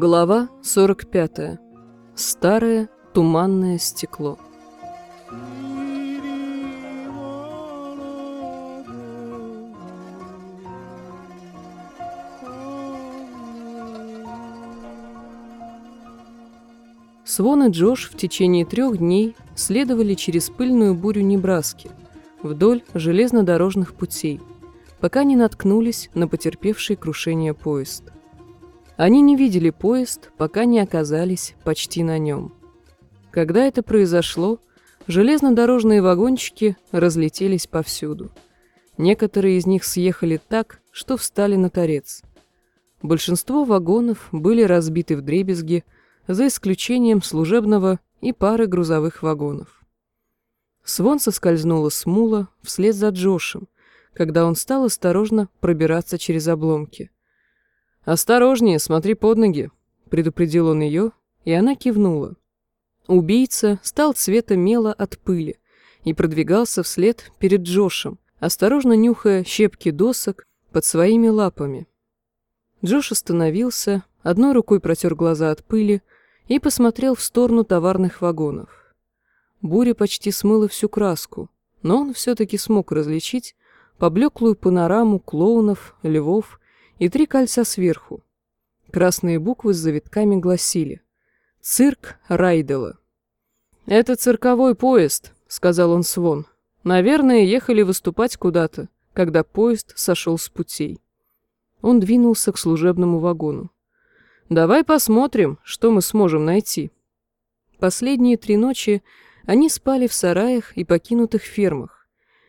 Глава 45. Старое туманное стекло. Свон и Джош в течение трех дней следовали через пыльную бурю Небраски вдоль железнодорожных путей, пока не наткнулись на потерпевший крушение поезд – они не видели поезд, пока не оказались почти на нем. Когда это произошло, железнодорожные вагончики разлетелись повсюду. Некоторые из них съехали так, что встали на торец. Большинство вагонов были разбиты в дребезги, за исключением служебного и пары грузовых вагонов. Свон соскользнула с мула вслед за Джошем, когда он стал осторожно пробираться через обломки. «Осторожнее, смотри под ноги», — предупредил он ее, и она кивнула. Убийца стал цвета мела от пыли и продвигался вслед перед Джошем, осторожно нюхая щепки досок под своими лапами. Джош остановился, одной рукой протер глаза от пыли и посмотрел в сторону товарных вагонов. Буря почти смыла всю краску, но он все-таки смог различить поблеклую панораму клоунов, львов и три кольца сверху. Красные буквы с завитками гласили «Цирк Райдела». «Это цирковой поезд», — сказал он Свон. «Наверное, ехали выступать куда-то, когда поезд сошел с путей». Он двинулся к служебному вагону. «Давай посмотрим, что мы сможем найти». Последние три ночи они спали в сараях и покинутых фермах,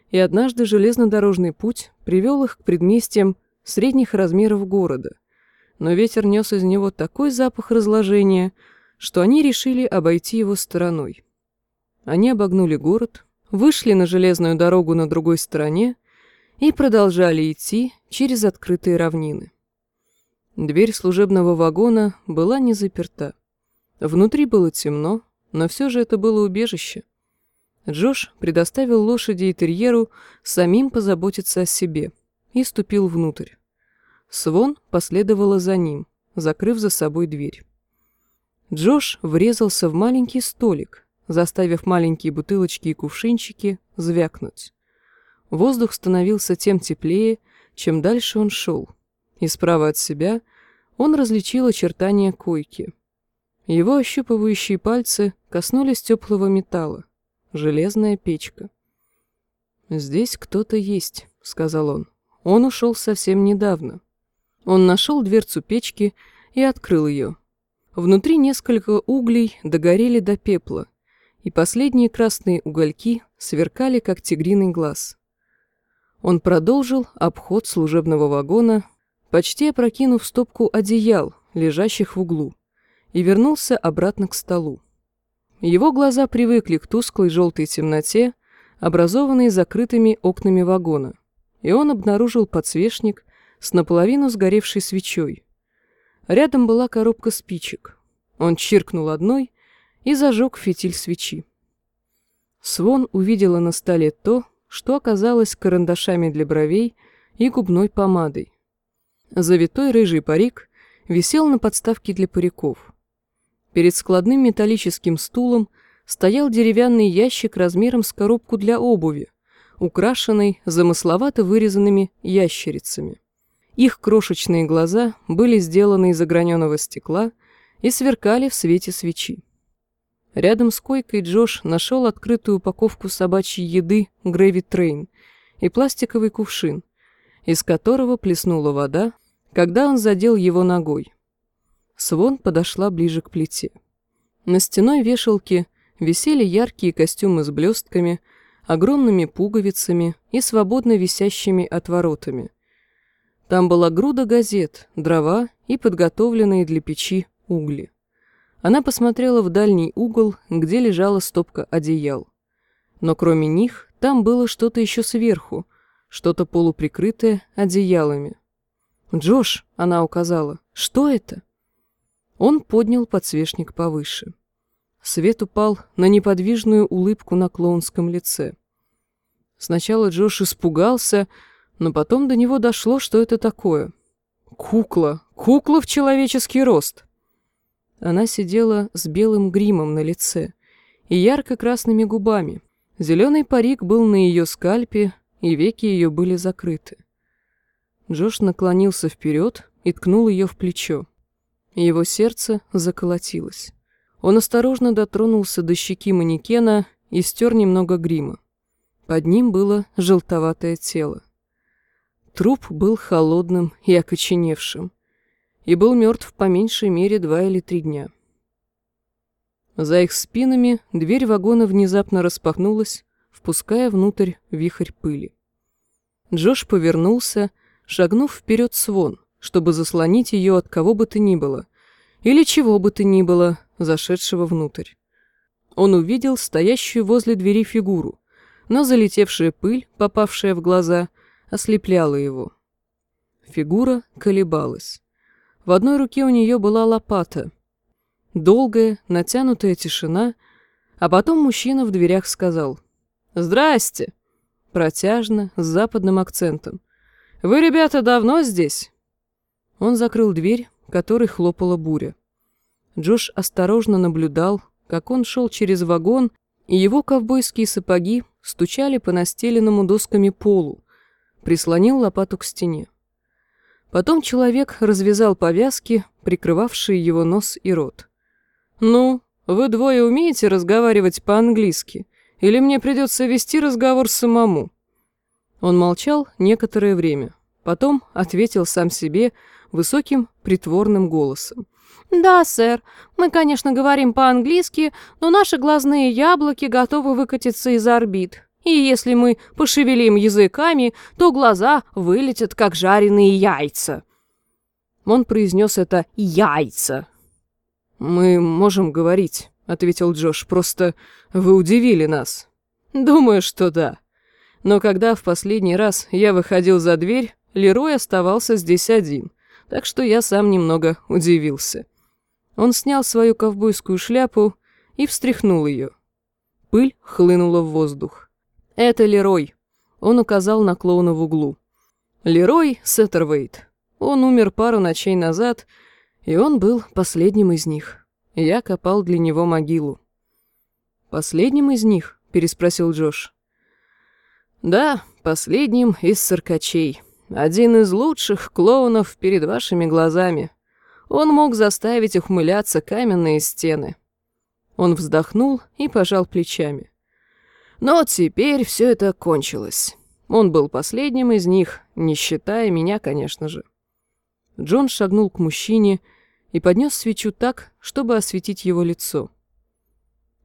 и однажды железнодорожный путь привел их к предместьям средних размеров города, но ветер нес из него такой запах разложения, что они решили обойти его стороной. Они обогнули город, вышли на железную дорогу на другой стороне и продолжали идти через открытые равнины. Дверь служебного вагона была не заперта. Внутри было темно, но все же это было убежище. Джош предоставил лошади и терьеру самим позаботиться о себе и ступил внутрь. Свон последовала за ним, закрыв за собой дверь. Джош врезался в маленький столик, заставив маленькие бутылочки и кувшинчики звякнуть. Воздух становился тем теплее, чем дальше он шел, и справа от себя он различил очертания койки. Его ощупывающие пальцы коснулись теплого металла, железная печка. «Здесь кто-то есть», — сказал он. «Он ушел совсем недавно». Он нашел дверцу печки и открыл ее. Внутри несколько углей догорели до пепла, и последние красные угольки сверкали, как тигриный глаз. Он продолжил обход служебного вагона, почти опрокинув стопку одеял, лежащих в углу, и вернулся обратно к столу. Его глаза привыкли к тусклой желтой темноте, образованной закрытыми окнами вагона, и он обнаружил подсвечник с наполовину сгоревшей свечой. Рядом была коробка спичек. Он чиркнул одной и зажег фитиль свечи. Свон увидела на столе то, что оказалось карандашами для бровей и губной помадой. Завитой рыжий парик висел на подставке для париков. Перед складным металлическим стулом стоял деревянный ящик размером с коробку для обуви, украшенный замысловато вырезанными ящерицами. Их крошечные глаза были сделаны из ограненного стекла и сверкали в свете свечи. Рядом с койкой Джош нашел открытую упаковку собачьей еды Грэви Трейн и пластиковый кувшин, из которого плеснула вода, когда он задел его ногой. Свон подошла ближе к плите. На стенной вешалке висели яркие костюмы с блестками, огромными пуговицами и свободно висящими отворотами – там была груда газет, дрова и подготовленные для печи угли. Она посмотрела в дальний угол, где лежала стопка одеял. Но кроме них, там было что-то еще сверху, что-то полуприкрытое одеялами. «Джош», — она указала, — «что это?» Он поднял подсвечник повыше. Свет упал на неподвижную улыбку на клоунском лице. Сначала Джош испугался, но потом до него дошло, что это такое. Кукла, кукла в человеческий рост. Она сидела с белым гримом на лице и ярко-красными губами. Зеленый парик был на ее скальпе, и веки ее были закрыты. Джош наклонился вперед и ткнул ее в плечо. Его сердце заколотилось. Он осторожно дотронулся до щеки манекена и стер немного грима. Под ним было желтоватое тело. Труп был холодным и окоченевшим, и был мертв по меньшей мере два или три дня. За их спинами дверь вагона внезапно распахнулась, впуская внутрь вихрь пыли. Джош повернулся, шагнув вперед свон, чтобы заслонить ее от кого бы то ни было, или чего бы то ни было, зашедшего внутрь. Он увидел стоящую возле двери фигуру, но залетевшая пыль, попавшая в глаза, ослепляла его. Фигура колебалась. В одной руке у нее была лопата. Долгая, натянутая тишина, а потом мужчина в дверях сказал «Здрасте!» Протяжно, с западным акцентом. «Вы, ребята, давно здесь?» Он закрыл дверь, которой хлопала буря. Джош осторожно наблюдал, как он шел через вагон, и его ковбойские сапоги стучали по настеленному досками полу, прислонил лопату к стене. Потом человек развязал повязки, прикрывавшие его нос и рот. «Ну, вы двое умеете разговаривать по-английски? Или мне придется вести разговор самому?» Он молчал некоторое время, потом ответил сам себе высоким притворным голосом. «Да, сэр, мы, конечно, говорим по-английски, но наши глазные яблоки готовы выкатиться из орбит. И если мы пошевелим языками, то глаза вылетят, как жареные яйца». Он произнес это «яйца». «Мы можем говорить», — ответил Джош, — «просто вы удивили нас». «Думаю, что да». Но когда в последний раз я выходил за дверь, Лерой оставался здесь один, так что я сам немного удивился. Он снял свою ковбойскую шляпу и встряхнул ее. Пыль хлынула в воздух. «Это Лерой», — он указал на клоуна в углу. «Лерой Сеттервейт. Он умер пару ночей назад, и он был последним из них. Я копал для него могилу». «Последним из них?» — переспросил Джош. «Да, последним из циркачей. Один из лучших клоунов перед вашими глазами. Он мог заставить ухмыляться каменные стены». Он вздохнул и пожал плечами. Но теперь все это кончилось. Он был последним из них, не считая меня, конечно же. Джон шагнул к мужчине и поднес свечу так, чтобы осветить его лицо.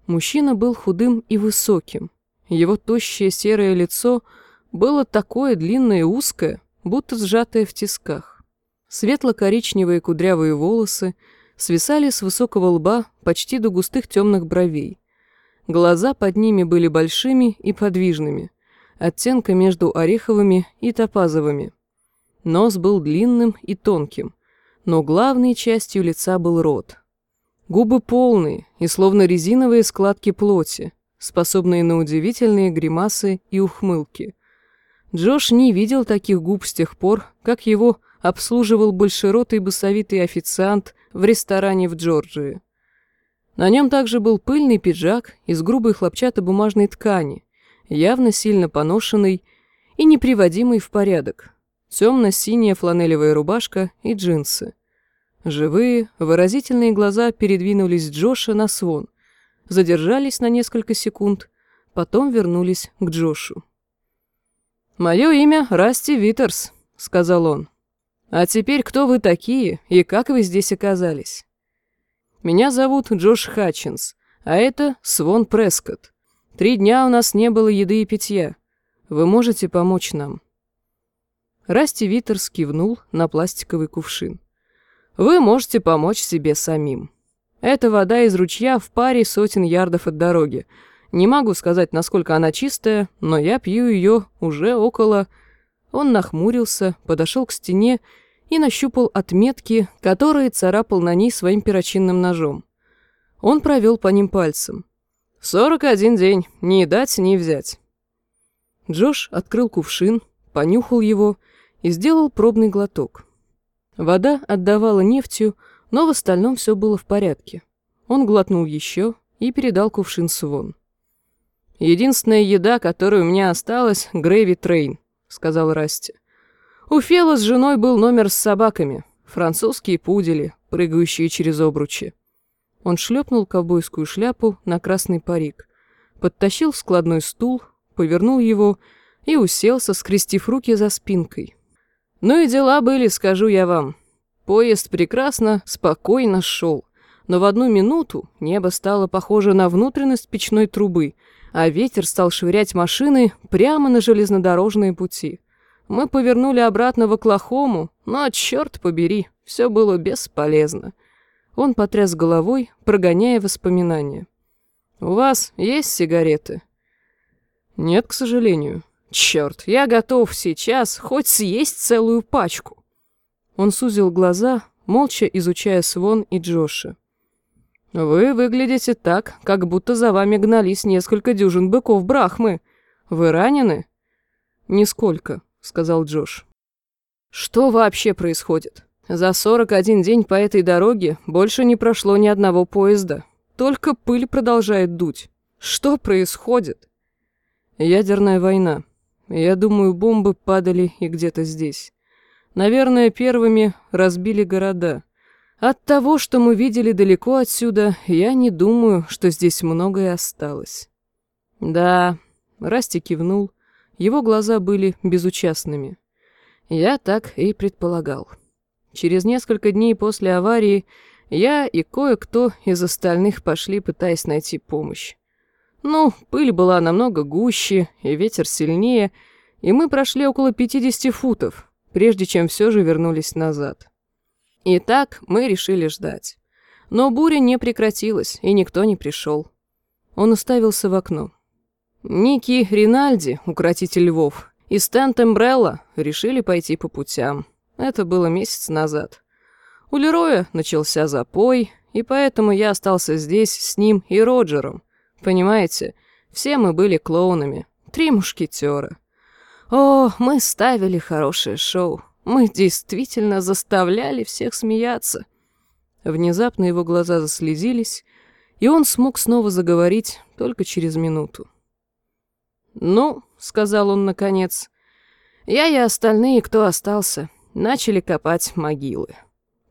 Мужчина был худым и высоким. Его тощее серое лицо было такое длинное и узкое, будто сжатое в тисках. Светло-коричневые кудрявые волосы свисали с высокого лба почти до густых темных бровей. Глаза под ними были большими и подвижными, оттенка между ореховыми и топазовыми. Нос был длинным и тонким, но главной частью лица был рот. Губы полные и словно резиновые складки плоти, способные на удивительные гримасы и ухмылки. Джош не видел таких губ с тех пор, как его обслуживал большеротый басовитый официант в ресторане в Джорджии. На нем также был пыльный пиджак из грубой хлопчатобумажной ткани, явно сильно поношенный и неприводимый в порядок. Темно-синяя фланелевая рубашка и джинсы. Живые, выразительные глаза передвинулись с Джоша на Свон, задержались на несколько секунд, потом вернулись к Джошу. «Мое имя Расти Витерс», — сказал он. «А теперь кто вы такие и как вы здесь оказались?» «Меня зовут Джош Хатчинс, а это Свон Прескотт. Три дня у нас не было еды и питья. Вы можете помочь нам?» Расти Витерс кивнул на пластиковый кувшин. Вы можете помочь себе самим. Это вода из ручья в паре сотен ярдов от дороги. Не могу сказать, насколько она чистая, но я пью ее уже около... Он нахмурился, подошел к стене и нащупал отметки, которые царапал на ней своим перочинным ножом. Он провел по ним пальцем. «Сорок один день, не дать, не взять». Джош открыл кувшин, понюхал его и сделал пробный глоток. Вода отдавала нефтью, Но в остальном все было в порядке. Он глотнул еще и передал кувшин Свон. «Единственная еда, которая у меня осталась, — грейви трейн», — сказал Расти. «У Фела с женой был номер с собаками, французские пудели, прыгающие через обручи». Он шлепнул ковбойскую шляпу на красный парик, подтащил складной стул, повернул его и уселся, скрестив руки за спинкой. Ну и дела были, скажу я вам. Поезд прекрасно, спокойно шел, но в одну минуту небо стало похоже на внутренность печной трубы, а ветер стал швырять машины прямо на железнодорожные пути. Мы повернули обратно в Оклахому, но, черт побери, все было бесполезно. Он потряс головой, прогоняя воспоминания. «У вас есть сигареты?» «Нет, к сожалению». «Черт, я готов сейчас хоть съесть целую пачку». Он сузил глаза, молча изучая Свон и Джоша. «Вы выглядите так, как будто за вами гнались несколько дюжин быков Брахмы. Вы ранены?» «Нисколько», — сказал Джош. «Что вообще происходит? За 41 день по этой дороге больше не прошло ни одного поезда. Только пыль продолжает дуть. Что происходит?» «Ядерная война. Я думаю, бомбы падали и где-то здесь. Наверное, первыми разбили города». От того, что мы видели далеко отсюда, я не думаю, что здесь многое осталось. Да, Расти кивнул. Его глаза были безучастными. Я так и предполагал. Через несколько дней после аварии я и кое-кто из остальных пошли, пытаясь найти помощь. Ну, пыль была намного гуще, и ветер сильнее, и мы прошли около 50 футов, прежде чем все же вернулись назад. Итак, мы решили ждать. Но буря не прекратилась, и никто не пришел. Он уставился в окно. Ники Ринальди, укротитель львов, и Стэнт Эмбрелла решили пойти по путям. Это было месяц назад. У Лероя начался запой, и поэтому я остался здесь с ним и Роджером. Понимаете, все мы были клоунами, три мушкетера. О, мы ставили хорошее шоу. Мы действительно заставляли всех смеяться. Внезапно его глаза заслезились, и он смог снова заговорить только через минуту. «Ну», — сказал он наконец, — «я и остальные, кто остался, начали копать могилы.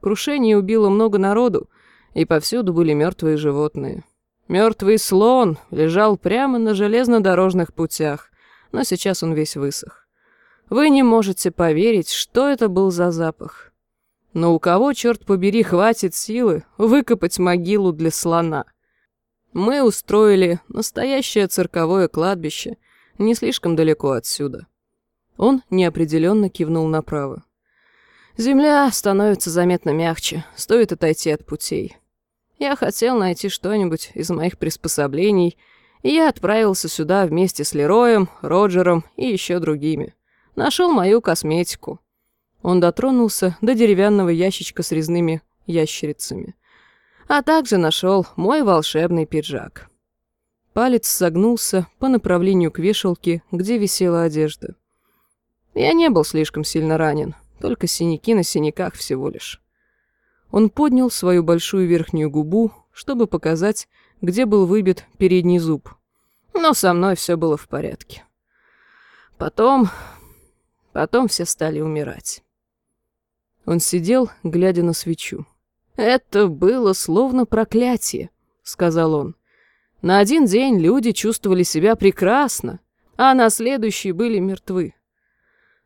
Крушение убило много народу, и повсюду были мертвые животные. Мертвый слон лежал прямо на железнодорожных путях, но сейчас он весь высох. Вы не можете поверить, что это был за запах. Но у кого, черт побери, хватит силы выкопать могилу для слона? Мы устроили настоящее цирковое кладбище не слишком далеко отсюда. Он неопределенно кивнул направо. Земля становится заметно мягче, стоит отойти от путей. Я хотел найти что-нибудь из моих приспособлений, и я отправился сюда вместе с Лероем, Роджером и еще другими. Нашел мою косметику». Он дотронулся до деревянного ящичка с резными ящерицами. А также нашел мой волшебный пиджак. Палец согнулся по направлению к вешалке, где висела одежда. Я не был слишком сильно ранен, только синяки на синяках всего лишь. Он поднял свою большую верхнюю губу, чтобы показать, где был выбит передний зуб. Но со мной все было в порядке. Потом Потом все стали умирать. Он сидел, глядя на свечу. «Это было словно проклятие», — сказал он. «На один день люди чувствовали себя прекрасно, а на следующий были мертвы.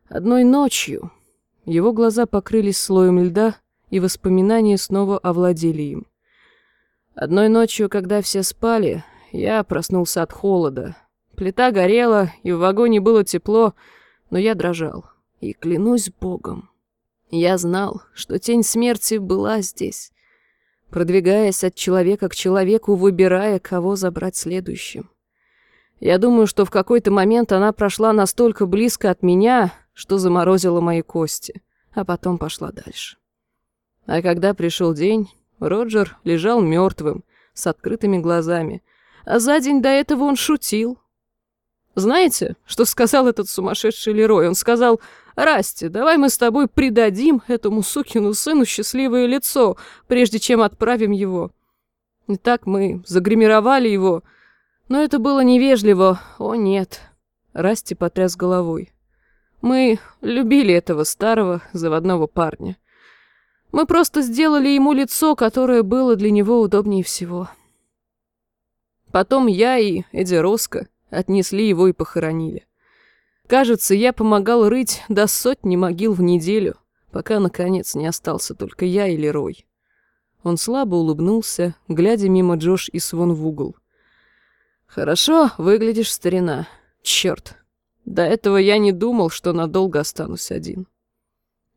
Одной ночью его глаза покрылись слоем льда, и воспоминания снова овладели им. Одной ночью, когда все спали, я проснулся от холода. Плита горела, и в вагоне было тепло, но я дрожал. И клянусь Богом, я знал, что тень смерти была здесь, продвигаясь от человека к человеку, выбирая, кого забрать следующим. Я думаю, что в какой-то момент она прошла настолько близко от меня, что заморозила мои кости, а потом пошла дальше. А когда пришел день, Роджер лежал мертвым, с открытыми глазами, а за день до этого он шутил. Знаете, что сказал этот сумасшедший Лерой? Он сказал, Расти, давай мы с тобой придадим этому сукину сыну счастливое лицо, прежде чем отправим его. И так мы загримировали его, но это было невежливо. О, нет. Расти потряс головой. Мы любили этого старого заводного парня. Мы просто сделали ему лицо, которое было для него удобнее всего. Потом я и Эдди Роско отнесли его и похоронили. Кажется, я помогал рыть до сотни могил в неделю, пока, наконец, не остался только я и Лерой. Он слабо улыбнулся, глядя мимо Джош и Свон в угол. «Хорошо выглядишь, старина. Чёрт. До этого я не думал, что надолго останусь один».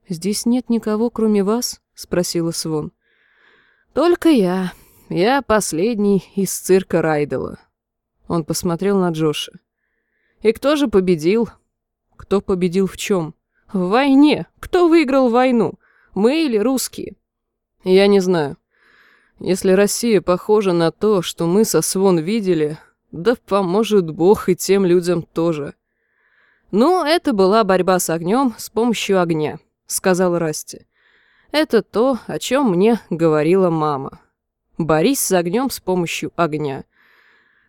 «Здесь нет никого, кроме вас?» — спросила Свон. «Только я. Я последний из цирка Райдела». Он посмотрел на Джоша. «И кто же победил?» Кто победил в чем? В войне. Кто выиграл войну? Мы или русские? Я не знаю. Если Россия похожа на то, что мы со Свон видели, да поможет Бог и тем людям тоже. Ну, это была борьба с огнем с помощью огня, сказал Расти. Это то, о чем мне говорила мама. Борись с огнем с помощью огня.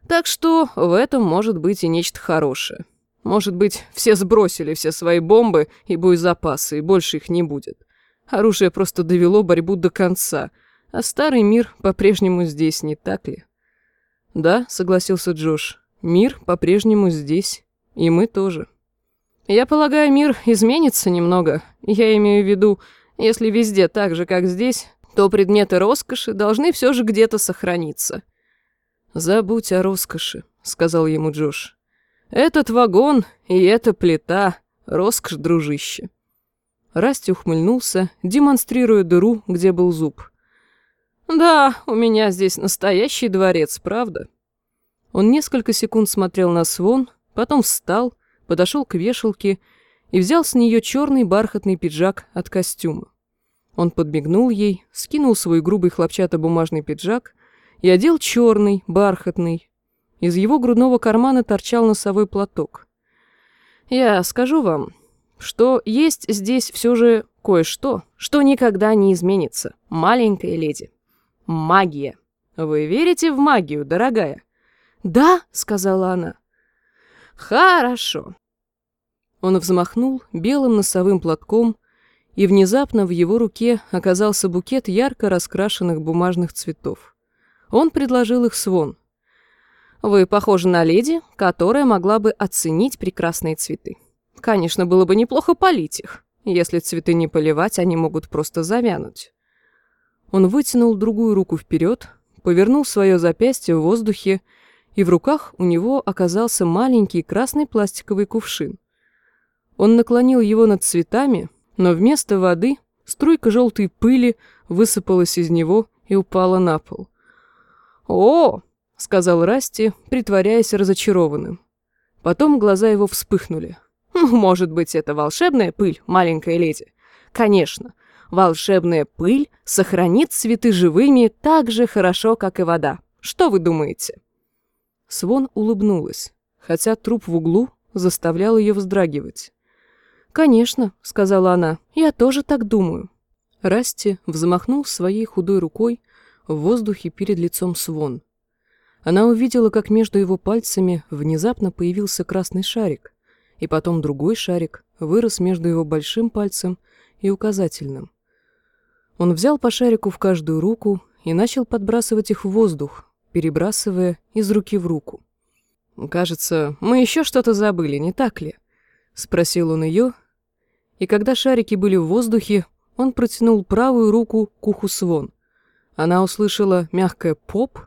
Так что в этом может быть и нечто хорошее. Может быть, все сбросили все свои бомбы и боезапасы, и больше их не будет. Оружие просто довело борьбу до конца, а старый мир по-прежнему здесь, не так ли? Да, согласился Джош, мир по-прежнему здесь, и мы тоже. Я полагаю, мир изменится немного. Я имею в виду, если везде так же, как здесь, то предметы роскоши должны все же где-то сохраниться. «Забудь о роскоши», — сказал ему Джош. Этот вагон и эта плита — роскошь, дружище. Расти ухмыльнулся, демонстрируя дыру, где был зуб. «Да, у меня здесь настоящий дворец, правда?» Он несколько секунд смотрел на свон, потом встал, подошел к вешалке и взял с нее черный бархатный пиджак от костюма. Он подмигнул ей, скинул свой грубый хлопчатобумажный пиджак и одел черный, бархатный, из его грудного кармана торчал носовой платок. «Я скажу вам, что есть здесь все же кое-что, что никогда не изменится, маленькая леди. Магия. Вы верите в магию, дорогая?» «Да», — сказала она. «Хорошо». Он взмахнул белым носовым платком, и внезапно в его руке оказался букет ярко раскрашенных бумажных цветов. Он предложил их Свон. Вы похожи на леди, которая могла бы оценить прекрасные цветы. Конечно, было бы неплохо полить их. Если цветы не поливать, они могут просто завянуть. Он вытянул другую руку вперед, повернул свое запястье в воздухе, и в руках у него оказался маленький красный пластиковый кувшин. Он наклонил его над цветами, но вместо воды струйка желтой пыли высыпалась из него и упала на пол. «О!» Сказал Расти, притворяясь разочарованным. Потом глаза его вспыхнули. «Ну, «Может быть, это волшебная пыль, маленькая леди?» «Конечно, волшебная пыль сохранит цветы живыми так же хорошо, как и вода. Что вы думаете?» Свон улыбнулась, хотя труп в углу заставлял ее вздрагивать. «Конечно», — сказала она, — «я тоже так думаю». Расти взмахнул своей худой рукой в воздухе перед лицом Свон. Она увидела, как между его пальцами внезапно появился красный шарик, и потом другой шарик вырос между его большим пальцем и указательным. Он взял по шарику в каждую руку и начал подбрасывать их в воздух, перебрасывая из руки в руку. «Кажется, мы еще что-то забыли, не так ли?» — спросил он ее, и когда шарики были в воздухе, он протянул правую руку к уху Свон. Она услышала мягкое «поп»,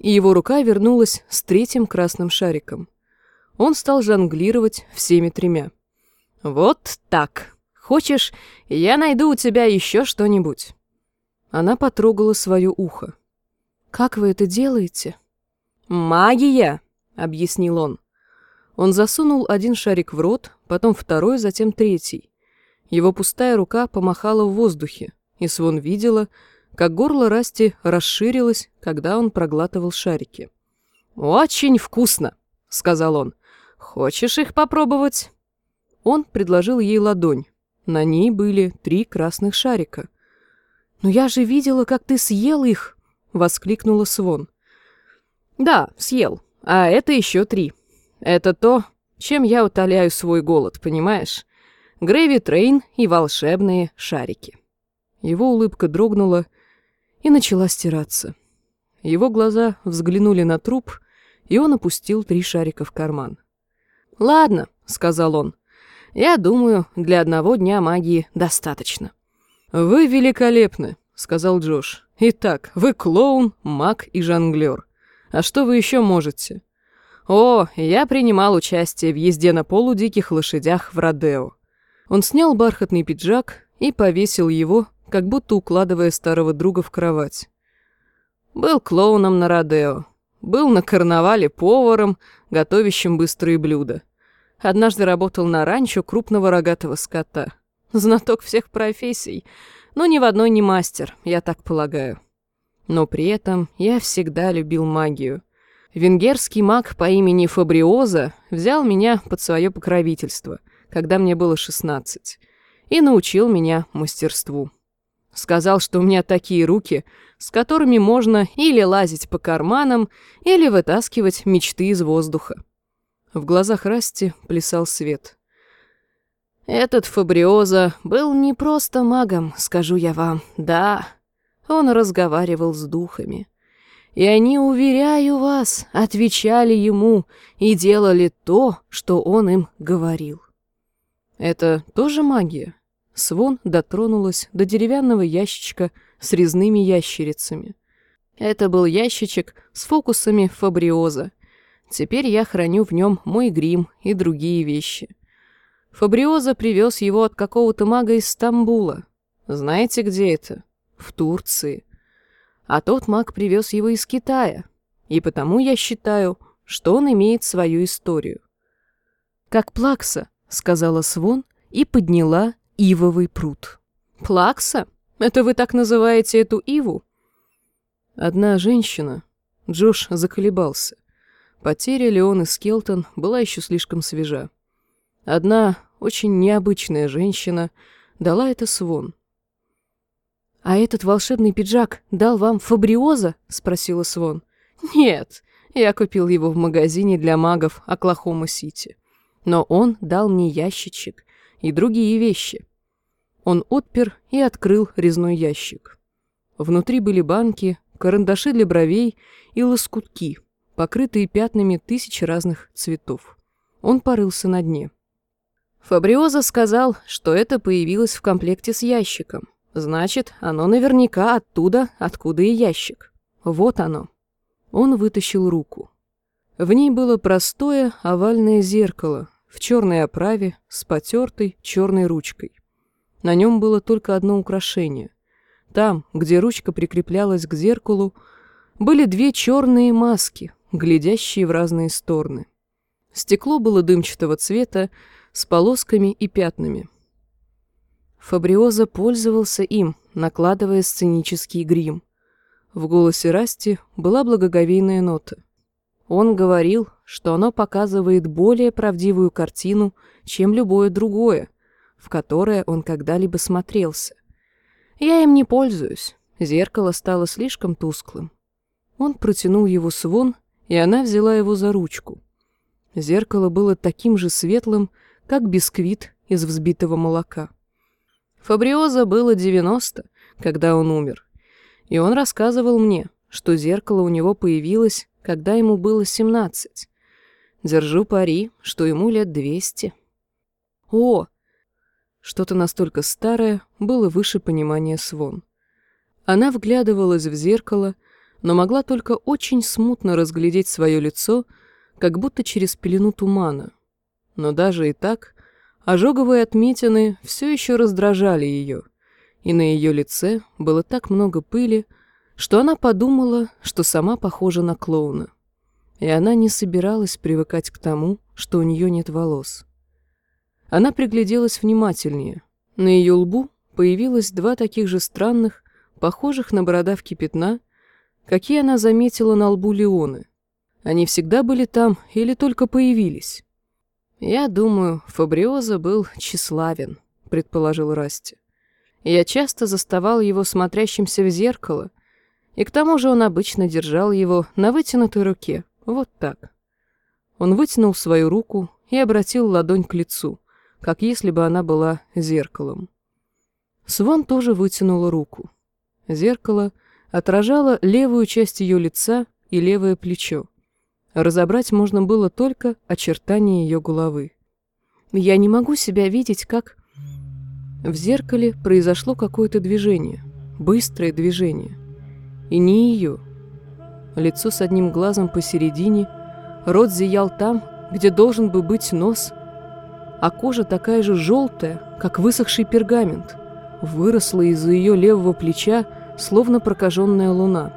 и его рука вернулась с третьим красным шариком. Он стал жонглировать всеми тремя. «Вот так. Хочешь, я найду у тебя еще что-нибудь?» Она потрогала свое ухо. «Как вы это делаете?» «Магия!» — объяснил он. Он засунул один шарик в рот, потом второй, затем третий. Его пустая рука помахала в воздухе, и Свон видела, как горло Расти расширилось, когда он проглатывал шарики. «Очень вкусно», — сказал он. «Хочешь их попробовать?» Он предложил ей ладонь. На ней были три красных шарика. «Но я же видела, как ты съел их!» — воскликнула Свон. «Да, съел. А это еще три. Это то, чем я утоляю свой голод, понимаешь? Грэви Трейн и волшебные шарики». Его улыбка дрогнула и начала стираться. Его глаза взглянули на труп, и он опустил три шарика в карман. «Ладно», — сказал он, — «я думаю, для одного дня магии достаточно». «Вы великолепны», — сказал Джош. «Итак, вы клоун, маг и жонглёр. А что вы еще можете?» «О, я принимал участие в езде на полудиких лошадях в Родео». Он снял бархатный пиджак и повесил его, как будто укладывая старого друга в кровать. Был клоуном на Родео. Был на карнавале поваром, готовящим быстрые блюда. Однажды работал на ранчо крупного рогатого скота. Знаток всех профессий, но ни в одной не мастер, я так полагаю. Но при этом я всегда любил магию. Венгерский маг по имени Фабриоза взял меня под свое покровительство, когда мне было 16, и научил меня мастерству. Сказал, что у меня такие руки, с которыми можно или лазить по карманам, или вытаскивать мечты из воздуха. В глазах Расти плясал свет. Этот Фабриоза был не просто магом, скажу я вам, да. Он разговаривал с духами. И они, уверяю вас, отвечали ему и делали то, что он им говорил. Это тоже магия? Свон дотронулась до деревянного ящичка с резными ящерицами. Это был ящичек с фокусами Фабриоза, Теперь я храню в нем мой грим и другие вещи. Фабриоза привез его от какого-то мага из Стамбула. Знаете, где это? В Турции. А тот маг привез его из Китая. И потому я считаю, что он имеет свою историю. «Как плакса», — сказала Свон и подняла ивовый пруд. «Плакса? Это вы так называете эту иву?» Одна женщина. Джош заколебался. Потеря Леоны Скелтон была еще слишком свежа. Одна очень необычная женщина дала это Свон. «А этот волшебный пиджак дал вам Фабриоза?» — спросила Свон. «Нет, я купил его в магазине для магов Оклахома-Сити. Но он дал мне ящичек и другие вещи». Он отпер и открыл резной ящик. Внутри были банки, карандаши для бровей и лоскутки — покрытые пятнами тысяч разных цветов. Он порылся на дне. Фабриоза сказал, что это появилось в комплекте с ящиком. Значит, оно наверняка оттуда, откуда и ящик. Вот оно. Он вытащил руку. В ней было простое овальное зеркало в черной оправе с потертой черной ручкой. На нем было только одно украшение. Там, где ручка прикреплялась к зеркалу, были две черные маски, глядящие в разные стороны. Стекло было дымчатого цвета, с полосками и пятнами. Фабриоза пользовался им, накладывая сценический грим. В голосе Расти была благоговейная нота. Он говорил, что оно показывает более правдивую картину, чем любое другое, в которое он когда-либо смотрелся. Я им не пользуюсь. Зеркало стало слишком тусклым. Он протянул его свон и она взяла его за ручку. Зеркало было таким же светлым, как бисквит из взбитого молока. Фабриоза было 90, когда он умер, и он рассказывал мне, что зеркало у него появилось, когда ему было 17. Держу пари, что ему лет 200. О! Что-то настолько старое было выше понимания Свон. Она вглядывалась в зеркало, но могла только очень смутно разглядеть свое лицо, как будто через пелену тумана. Но даже и так ожоговые отметины все еще раздражали ее, и на ее лице было так много пыли, что она подумала, что сама похожа на клоуна. И она не собиралась привыкать к тому, что у нее нет волос. Она пригляделась внимательнее. На ее лбу появилось два таких же странных, похожих на бородавки пятна, какие она заметила на лбу Леоны. Они всегда были там или только появились? «Я думаю, Фабриоза был тщеславен», — предположил Расти. «Я часто заставал его смотрящимся в зеркало, и к тому же он обычно держал его на вытянутой руке, вот так». Он вытянул свою руку и обратил ладонь к лицу, как если бы она была зеркалом. Сван тоже вытянула руку. Зеркало отражало левую часть ее лица и левое плечо. Разобрать можно было только очертания ее головы. Я не могу себя видеть, как... В зеркале произошло какое-то движение, быстрое движение. И не ее. Лицо с одним глазом посередине, рот зиял там, где должен бы быть нос, а кожа такая же желтая, как высохший пергамент, выросла из-за ее левого плеча, словно прокаженная луна.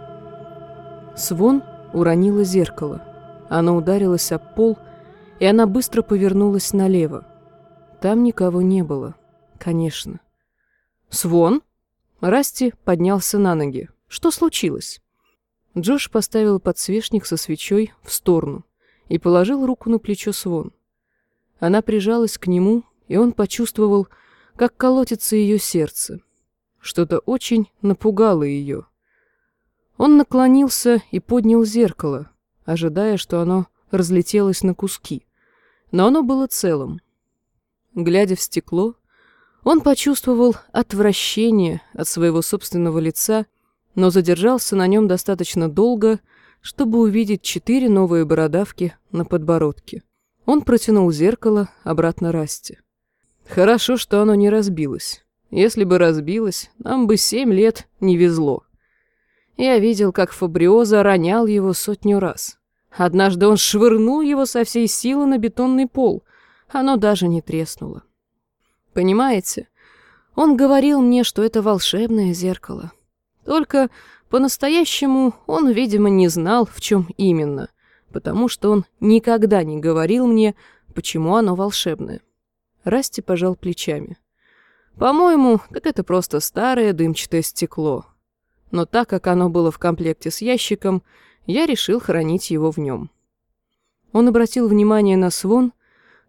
Свон уронила зеркало — оно ударилось об пол, и она быстро повернулась налево. Там никого не было, конечно. «Свон?» Расти поднялся на ноги. «Что случилось?» Джош поставил подсвечник со свечой в сторону и положил руку на плечо Свон. Она прижалась к нему, и он почувствовал, как колотится ее сердце. Что-то очень напугало ее. Он наклонился и поднял зеркало, ожидая, что оно разлетелось на куски. Но оно было целым. Глядя в стекло, он почувствовал отвращение от своего собственного лица, но задержался на нем достаточно долго, чтобы увидеть четыре новые бородавки на подбородке. Он протянул зеркало обратно Расти. Хорошо, что оно не разбилось. Если бы разбилось, нам бы семь лет не везло. Я видел, как Фабриоза ронял его сотню раз. Однажды он швырнул его со всей силы на бетонный пол. Оно даже не треснуло. Понимаете, он говорил мне, что это волшебное зеркало. Только по-настоящему он, видимо, не знал, в чем именно, потому что он никогда не говорил мне, почему оно волшебное. Расти пожал плечами. По-моему, так это просто старое дымчатое стекло но так как оно было в комплекте с ящиком, я решил хранить его в нем. Он обратил внимание на Свон,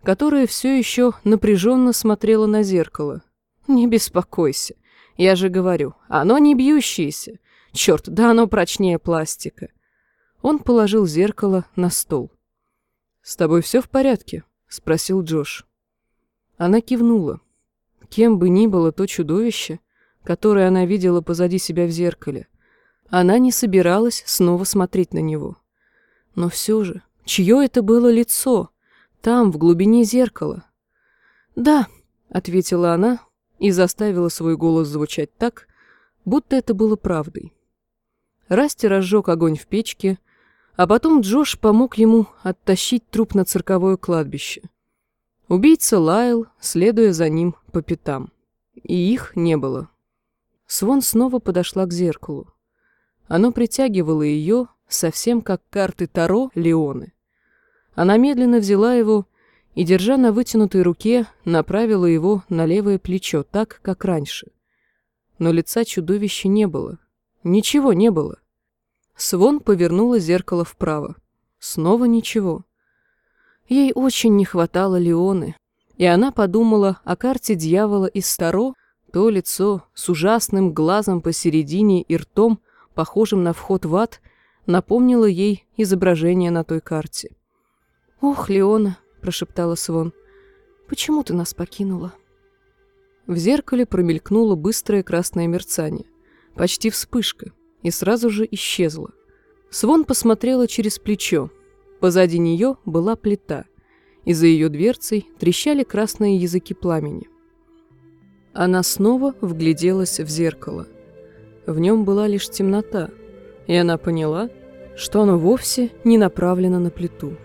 которая все еще напряженно смотрела на зеркало. «Не беспокойся, я же говорю, оно не бьющееся. Черт, да оно прочнее пластика». Он положил зеркало на стол. «С тобой все в порядке?» — спросил Джош. Она кивнула. Кем бы ни было то чудовище, которое она видела позади себя в зеркале. Она не собиралась снова смотреть на него. Но все же, чье это было лицо? Там, в глубине зеркала. «Да», — ответила она и заставила свой голос звучать так, будто это было правдой. Расти разжег огонь в печке, а потом Джош помог ему оттащить труп на цирковое кладбище. Убийца лаял, следуя за ним по пятам. И их не было. Свон снова подошла к зеркалу. Оно притягивало ее, совсем как карты Таро Леоны. Она медленно взяла его и, держа на вытянутой руке, направила его на левое плечо, так, как раньше. Но лица чудовища не было. Ничего не было. Свон повернула зеркало вправо. Снова ничего. Ей очень не хватало Леоны, и она подумала о карте дьявола из Таро, то лицо с ужасным глазом посередине и ртом, похожим на вход в ад, напомнило ей изображение на той карте. «Ох, Леона!» — прошептала Свон. «Почему ты нас покинула?» В зеркале промелькнуло быстрое красное мерцание, почти вспышка, и сразу же исчезла. Свон посмотрела через плечо. Позади нее была плита, и за ее дверцей трещали красные языки пламени. Она снова вгляделась в зеркало. В нем была лишь темнота, и она поняла, что оно вовсе не направлено на плиту.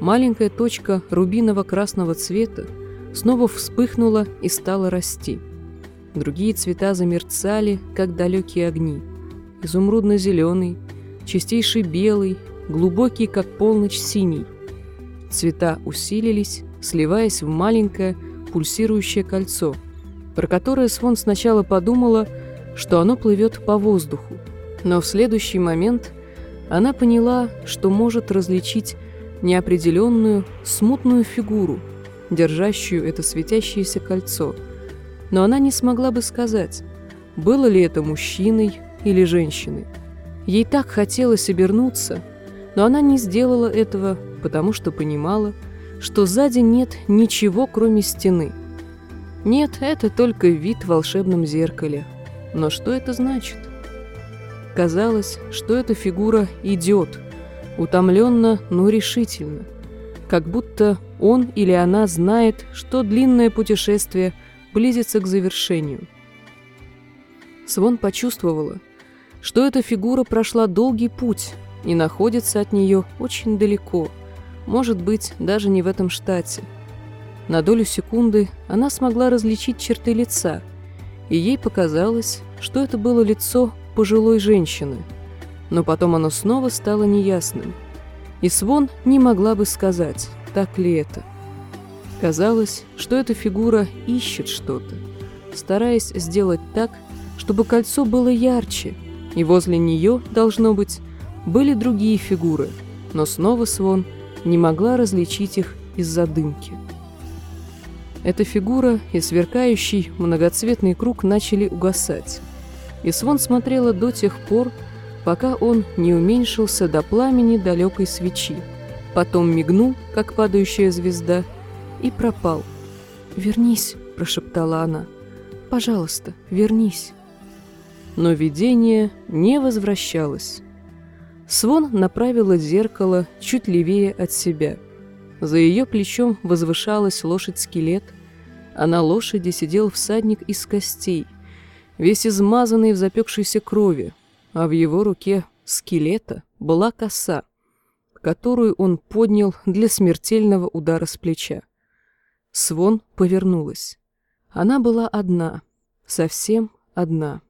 Маленькая точка рубиново-красного цвета снова вспыхнула и стала расти. Другие цвета замерцали, как далекие огни. Изумрудно-зеленый, чистейший белый, глубокий, как полночь, синий. Цвета усилились, сливаясь в маленькое пульсирующее кольцо – про которое Свон сначала подумала, что оно плывет по воздуху. Но в следующий момент она поняла, что может различить неопределенную, смутную фигуру, держащую это светящееся кольцо, но она не смогла бы сказать, было ли это мужчиной или женщиной. Ей так хотелось обернуться, но она не сделала этого, потому что понимала, что сзади нет ничего, кроме стены. Нет, это только вид в волшебном зеркале. Но что это значит? Казалось, что эта фигура идет, утомленно, но решительно. Как будто он или она знает, что длинное путешествие близится к завершению. Свон почувствовала, что эта фигура прошла долгий путь и находится от нее очень далеко, может быть, даже не в этом штате. На долю секунды она смогла различить черты лица, и ей показалось, что это было лицо пожилой женщины. Но потом оно снова стало неясным, и Свон не могла бы сказать, так ли это. Казалось, что эта фигура ищет что-то, стараясь сделать так, чтобы кольцо было ярче, и возле нее, должно быть, были другие фигуры, но снова Свон не могла различить их из-за дымки. Эта фигура и сверкающий многоцветный круг начали угасать, и Свон смотрела до тех пор, пока он не уменьшился до пламени далекой свечи, потом мигнул, как падающая звезда, и пропал. «Вернись», — прошептала она, — «пожалуйста, вернись». Но видение не возвращалось. Свон направила зеркало чуть левее от себя. За ее плечом возвышалась лошадь-скелет, а на лошади сидел всадник из костей, весь измазанный в запекшейся крови, а в его руке скелета была коса, которую он поднял для смертельного удара с плеча. Свон повернулась. Она была одна, совсем одна.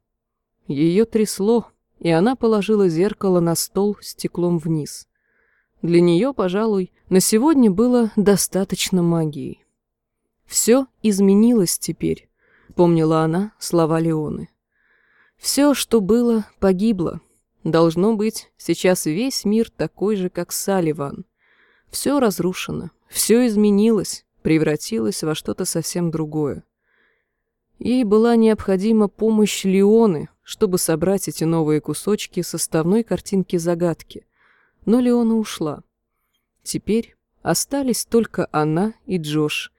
Ее трясло, и она положила зеркало на стол стеклом вниз. Для нее, пожалуй, на сегодня было достаточно магии. «Все изменилось теперь», — помнила она слова Леоны. «Все, что было, погибло. Должно быть, сейчас весь мир такой же, как Салливан. Все разрушено, все изменилось, превратилось во что-то совсем другое. Ей была необходима помощь Леоны, чтобы собрать эти новые кусочки составной картинки загадки. Но Леона ушла. Теперь остались только она и Джош.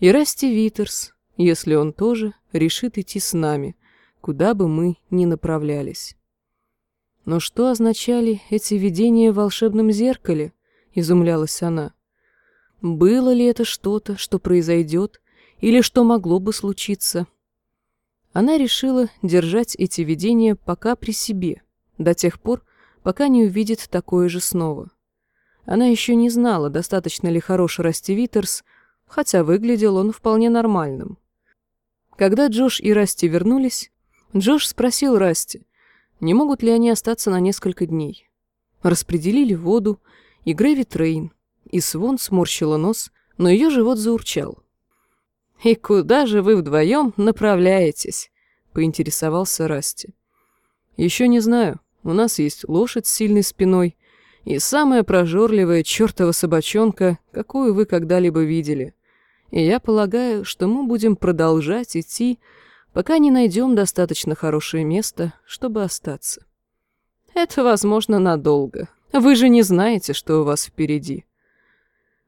И Расти Витерс, если он тоже решит идти с нами, куда бы мы ни направлялись. Но что означали эти видения в волшебном зеркале? Изумлялась она. Было ли это что-то, что произойдет, или что могло бы случиться? Она решила держать эти видения пока при себе, до тех пор, пока не увидит такое же снова. Она еще не знала, достаточно ли хорош Расти Витерс, хотя выглядел он вполне нормальным. Когда Джош и Расти вернулись, Джош спросил Расти, не могут ли они остаться на несколько дней. Распределили воду, и Gravy Train, и Свон сморщила нос, но ее живот заурчал. «И куда же вы вдвоем направляетесь?» — поинтересовался Расти. «Еще не знаю. У нас есть лошадь с сильной спиной и самая прожорливая чертова собачонка, какую вы когда-либо видели. И я полагаю, что мы будем продолжать идти, пока не найдем достаточно хорошее место, чтобы остаться. Это, возможно, надолго. Вы же не знаете, что у вас впереди.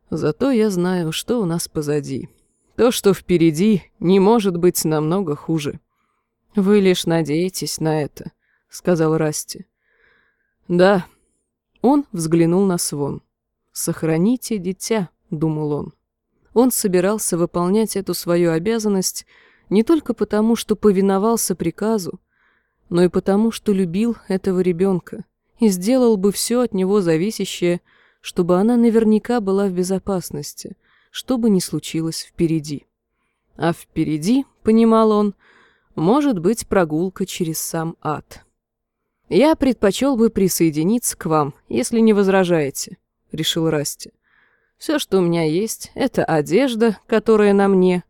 Зато я знаю, что у нас позади». То, что впереди, не может быть намного хуже. Вы лишь надеетесь на это, сказал Расти. Да. Он взглянул на Свон. Сохраните дитя, думал он. Он собирался выполнять эту свою обязанность не только потому, что повиновался приказу, но и потому, что любил этого ребенка и сделал бы все от него зависящее, чтобы она наверняка была в безопасности, что бы ни случилось впереди. А впереди, понимал он, может быть прогулка через сам ад. «Я предпочел бы присоединиться к вам, если не возражаете», — решил Расти. «Все, что у меня есть, это одежда, которая на мне,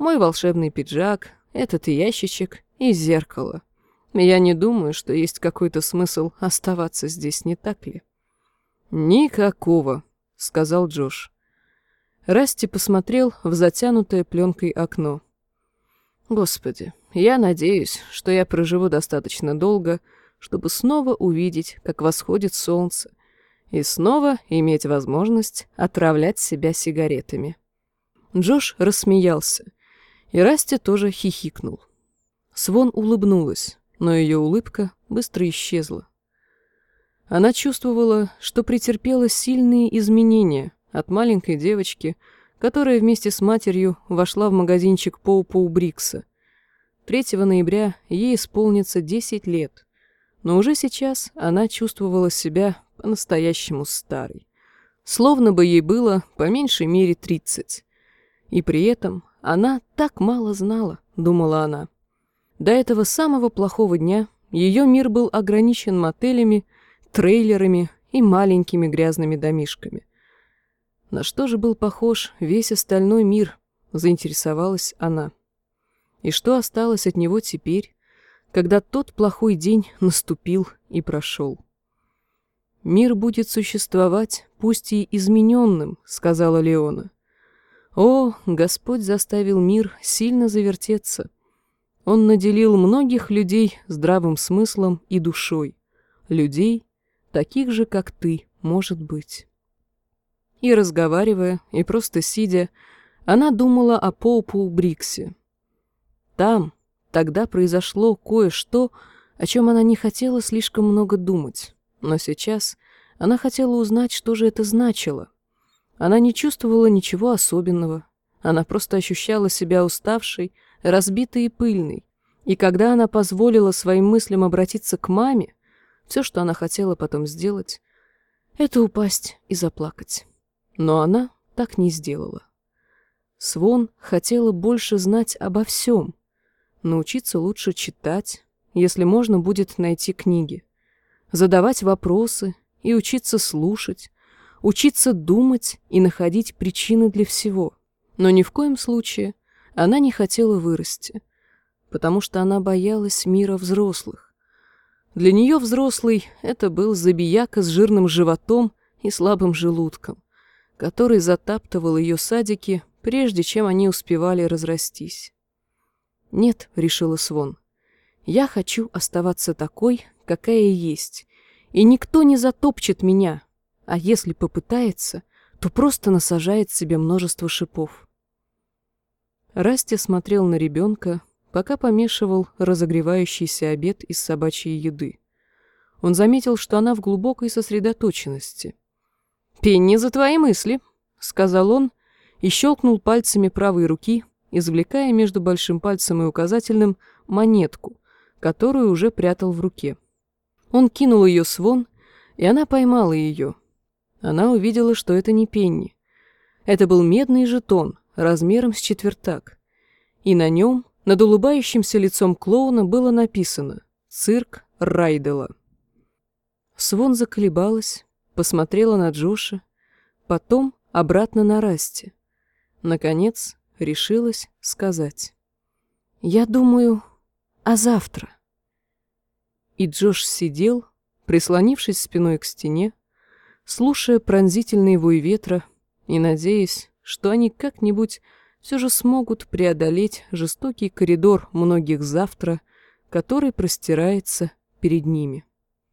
мой волшебный пиджак, этот ящичек и зеркало. Я не думаю, что есть какой-то смысл оставаться здесь, не так ли?» «Никакого», — сказал Джош. Расти посмотрел в затянутое пленкой окно. «Господи, я надеюсь, что я проживу достаточно долго, чтобы снова увидеть, как восходит солнце, и снова иметь возможность отравлять себя сигаретами». Джош рассмеялся, и Расти тоже хихикнул. Свон улыбнулась, но ее улыбка быстро исчезла. Она чувствовала, что претерпела сильные изменения от маленькой девочки, которая вместе с матерью вошла в магазинчик Поу-Поу Брикса. 3 ноября ей исполнится 10 лет, но уже сейчас она чувствовала себя по-настоящему старой. Словно бы ей было по меньшей мере 30. И при этом она так мало знала, думала она. До этого самого плохого дня ее мир был ограничен мотелями, трейлерами и маленькими грязными домишками. На что же был похож весь остальной мир, заинтересовалась она. И что осталось от него теперь, когда тот плохой день наступил и прошел? «Мир будет существовать, пусть и измененным», — сказала Леона. «О, Господь заставил мир сильно завертеться. Он наделил многих людей здравым смыслом и душой. Людей, таких же, как ты, может быть. И разговаривая, и просто сидя, она думала о Поупу Бриксе. Там, тогда произошло кое-что, о чем она не хотела слишком много думать, но сейчас она хотела узнать, что же это значило. Она не чувствовала ничего особенного, она просто ощущала себя уставшей, разбитой и пыльной, и когда она позволила своим мыслям обратиться к маме, все, что она хотела потом сделать, это упасть и заплакать. Но она так не сделала. Свон хотела больше знать обо всем, научиться лучше читать, если можно будет найти книги, задавать вопросы и учиться слушать, учиться думать и находить причины для всего. Но ни в коем случае она не хотела вырасти, потому что она боялась мира взрослых, для нее взрослый — это был забияка с жирным животом и слабым желудком, который затаптывал ее садики, прежде чем они успевали разрастись. «Нет», — решила Свон, — «я хочу оставаться такой, какая есть, и никто не затопчет меня, а если попытается, то просто насажает себе множество шипов». Расти смотрел на ребенка, пока помешивал разогревающийся обед из собачьей еды. Он заметил, что она в глубокой сосредоточенности. «Пенни, за твои мысли», — сказал он и щелкнул пальцами правой руки, извлекая между большим пальцем и указательным монетку, которую уже прятал в руке. Он кинул ее с вон, и она поймала ее. Она увидела, что это не Пенни. Это был медный жетон размером с четвертак, и на нем над улыбающимся лицом клоуна было написано «Цирк Райдела». Свон заколебалась, посмотрела на Джоша, потом обратно на Расти. Наконец, решилась сказать. «Я думаю, а завтра?» И Джош сидел, прислонившись спиной к стене, слушая пронзительный вой ветра и надеясь, что они как-нибудь все же смогут преодолеть жестокий коридор многих завтра, который простирается перед ними.